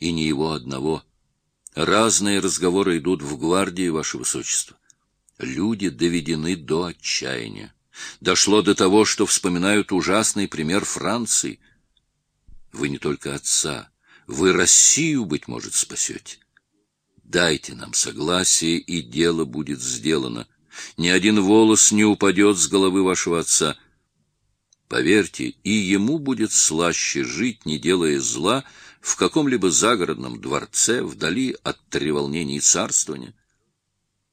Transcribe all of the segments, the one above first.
и не его одного. Разные разговоры идут в гвардии, ваше высочество. Люди доведены до отчаяния. Дошло до того, что вспоминают ужасный пример Франции. Вы не только отца, вы Россию, быть может, спасете. Дайте нам согласие, и дело будет сделано. Ни один волос не упадет с головы вашего отца. Поверьте, и ему будет слаще жить, не делая зла, в каком-либо загородном дворце, вдали от треволнений царствования.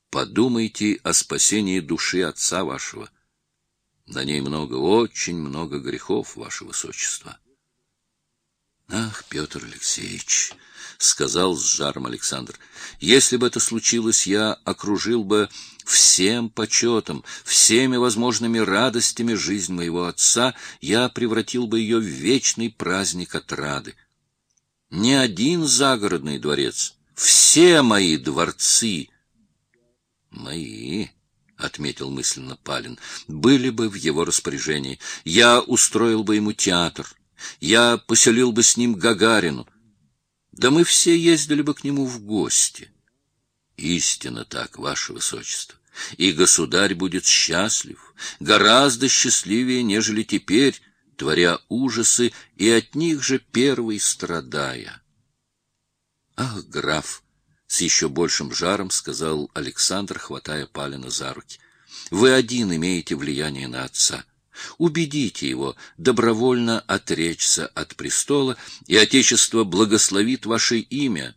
Подумайте о спасении души отца вашего. На ней много, очень много грехов, ваше высочество. Ах, Петр Алексеевич, сказал с жаром Александр. Если бы это случилось, я окружил бы всем почетом, всеми возможными радостями жизнь моего отца, я превратил бы ее в вечный праздник отрады. Не один загородный дворец, все мои дворцы мои — отметил мысленно Палин, — были бы в его распоряжении. Я устроил бы ему театр, я поселил бы с ним Гагарину. Да мы все ездили бы к нему в гости. Истинно так, ваше высочество. И государь будет счастлив, гораздо счастливее, нежели теперь, творя ужасы и от них же первый страдая. Ах, граф! с еще большим жаром сказал Александр, хватая Палина за руки. Вы один имеете влияние на отца. Убедите его добровольно отречься от престола, и отечество благословит ваше имя.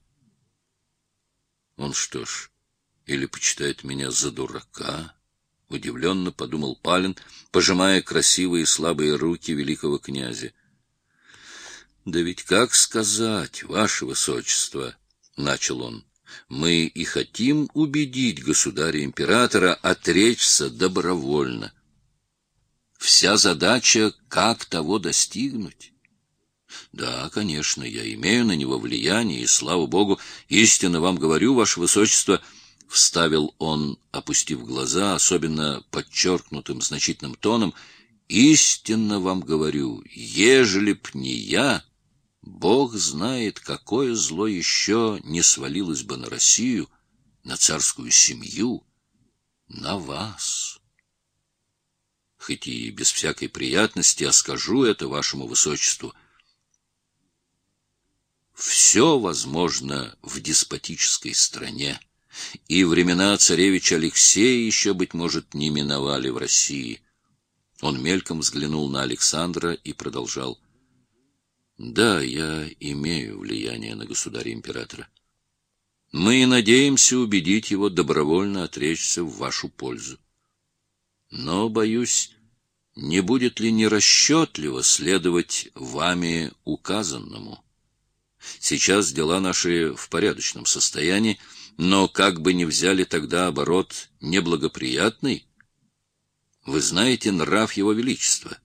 Он что ж, или почитает меня за дурака? Удивленно подумал Палин, пожимая красивые слабые руки великого князя. Да ведь как сказать, ваше высочество, начал он. Мы и хотим убедить государя-императора отречься добровольно. Вся задача — как того достигнуть. Да, конечно, я имею на него влияние, и, слава богу, истинно вам говорю, ваше высочество, — вставил он, опустив глаза, особенно подчеркнутым значительным тоном, — истинно вам говорю, ежели б не я... Бог знает, какое зло еще не свалилось бы на Россию, на царскую семью, на вас. Хоть и без всякой приятности, а скажу это вашему высочеству. Все возможно в деспотической стране, и времена царевича Алексея еще, быть может, не миновали в России. Он мельком взглянул на Александра и продолжал — да, я имею влияние на государя-императора. Мы надеемся убедить его добровольно отречься в вашу пользу. Но, боюсь, не будет ли нерасчетливо следовать вами указанному? Сейчас дела наши в порядочном состоянии, но как бы ни взяли тогда оборот неблагоприятный, вы знаете нрав его величества.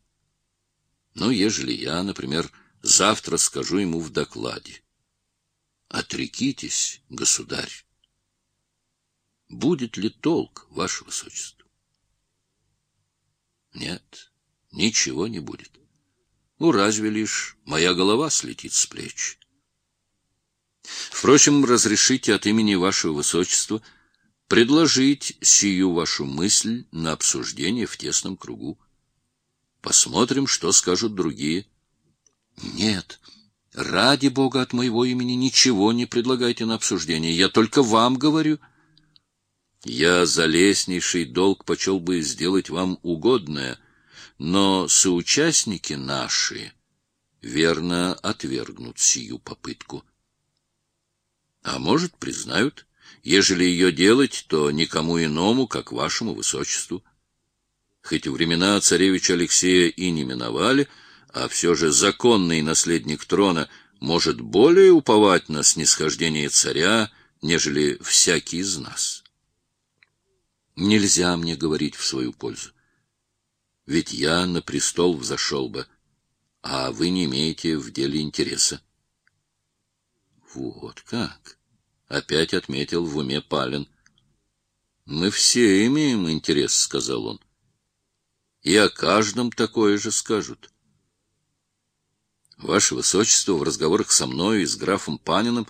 Ну, ежели я, например, Завтра скажу ему в докладе. Отрекитесь, государь. Будет ли толк, ваше высочество? Нет, ничего не будет. Ну, разве лишь моя голова слетит с плеч. Впрочем, разрешите от имени вашего высочества предложить сию вашу мысль на обсуждение в тесном кругу. Посмотрим, что скажут другие. Нет, ради бога от моего имени ничего не предлагайте на обсуждение. Я только вам говорю. Я за лестнейший долг почел бы сделать вам угодное, но соучастники наши верно отвергнут сию попытку. А может, признают, ежели ее делать, то никому иному, как вашему высочеству. Хоть времена царевича Алексея и не миновали, — а все же законный наследник трона может более уповать на снисхождение царя, нежели всякий из нас. Нельзя мне говорить в свою пользу. Ведь я на престол взошел бы, а вы не имеете в деле интереса. Вот как! Опять отметил в уме Палин. Мы все имеем интерес, сказал он. И о каждом такое же скажут. Ваше Высочество в разговорах со мной и с графом Паниным